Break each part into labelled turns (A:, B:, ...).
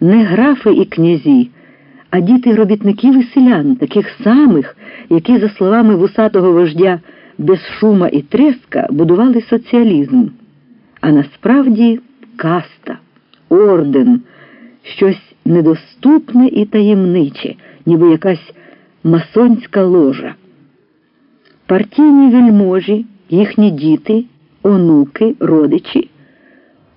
A: не графи і князі, а діти робітників і селян, таких самих, які, за словами вусатого вождя, без шума і треска будували соціалізм, а насправді каста, орден, щось недоступне і таємниче, ніби якась масонська ложа. Партійні вельможі, їхні діти, онуки, родичі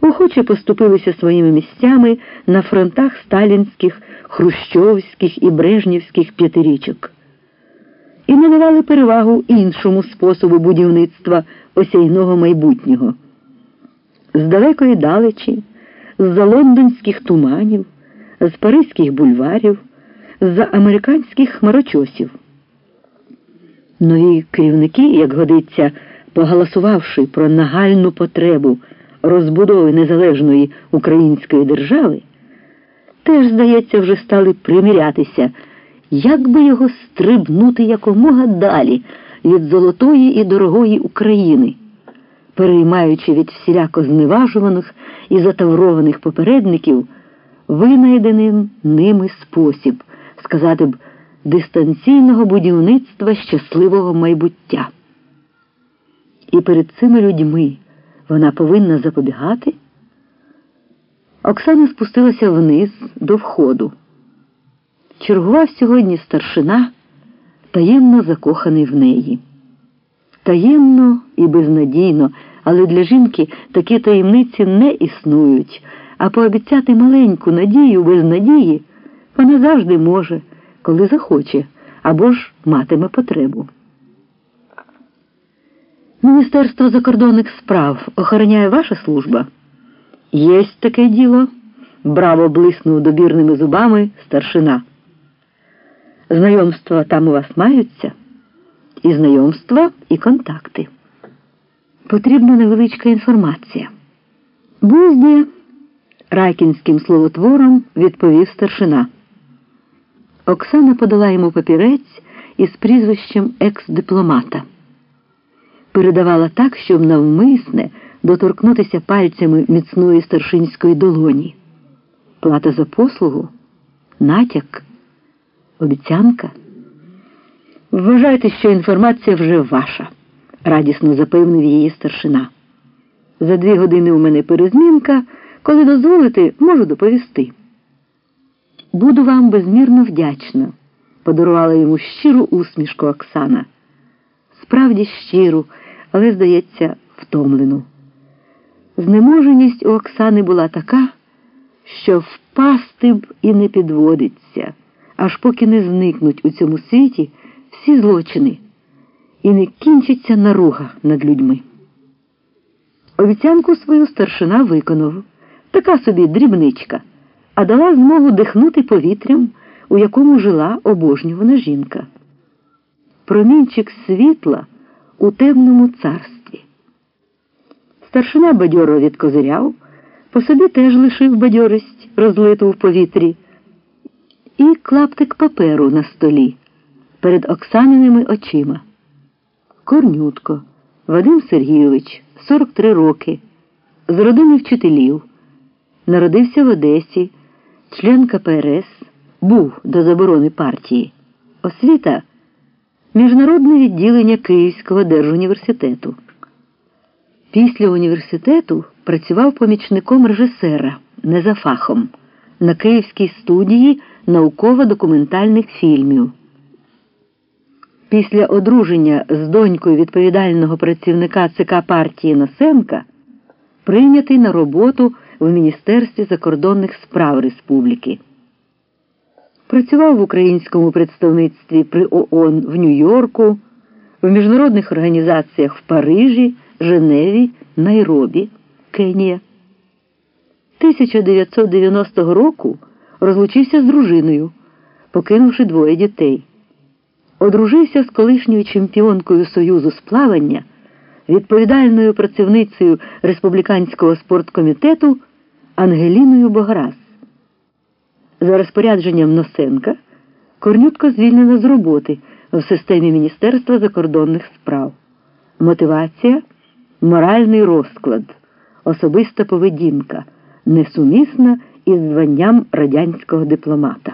A: охоче поступилися своїми місцями на фронтах сталінських, хрущовських і брежнівських п'ятирічок і надавали перевагу іншому способу будівництва осяйного майбутнього. З далекої далечі, з-за лондонських туманів, з паризьких бульварів, з-за американських хмарочосів. Нові керівники, як годиться, поголосувавши про нагальну потребу розбудови незалежної української держави, теж, здається, вже стали примірятися, як би його стрибнути якомога далі від золотої і дорогої України, переймаючи від всіляко зневажуваних і затаврованих попередників винайденим ними спосіб, сказати б, дистанційного будівництва щасливого майбуття. І перед цими людьми вона повинна запобігати. Оксана спустилася вниз до входу. Чергував сьогодні старшина, таємно закоханий в неї. Таємно і безнадійно, але для жінки такі таємниці не існують, а пообіцяти маленьку надію без надії вона завжди може, коли захоче або ж матиме потребу. Міністерство закордонних справ охороняє ваша служба? Єсть таке діло, браво блиснув добірними зубами старшина. Знайомства там у вас маються? І знайомства, і контакти. Потрібна невеличка інформація. Бузді, райкінським словотвором відповів старшина. Оксана подала йому папірець із прізвищем екс-дипломата передавала так, щоб навмисне доторкнутися пальцями міцної старшинської долоні. Плата за послугу, натяк, обіцянка. Вважайте, що інформація вже ваша, радісно запевнив її старшина. За дві години у мене перезмінка, коли дозволите, можу доповісти. Буду вам безмірно вдячна, подарувала йому щиру усмішку Оксана. Справді щиру але, здається, втомлену. Знеможеність у Оксани була така, що впасти б і не підводиться, аж поки не зникнуть у цьому світі всі злочини і не кінчиться наруга над людьми. Обіцянку свою старшина виконав, така собі дрібничка, а дала змогу дихнути повітрям, у якому жила обожнювана жінка. Промінчик світла у темному царстві. Старшина бадьоро відкозиряв, по собі теж лишив бадьорість, розлиту в повітрі, і клаптик паперу на столі перед Оксаниними очима. Корнютко, Вадим Сергійович, 43 роки, з родини вчителів, народився в Одесі, член КПРС, був до заборони партії. Освіта Міжнародне відділення Київського держуніверситету. Після університету працював помічником режисера не за фахом на Київській студії науково-документальних фільмів. Після одруження з донькою відповідального працівника ЦК партії Носенка прийнятий на роботу в Міністерстві закордонних справ Республіки. Працював в українському представництві при ООН в Нью-Йорку, в міжнародних організаціях в Парижі, Женеві, Найробі, Кенія. 1990 року розлучився з дружиною, покинувши двоє дітей. Одружився з колишньою чемпіонкою Союзу з плавання, відповідальною працівницею республіканського спорткомітету Ангеліною Бограс. За розпорядженням Носенка Корнютко звільнено з роботи в системі Міністерства закордонних справ. Мотивація моральний розклад, особиста поведінка, несумісна із званням радянського дипломата.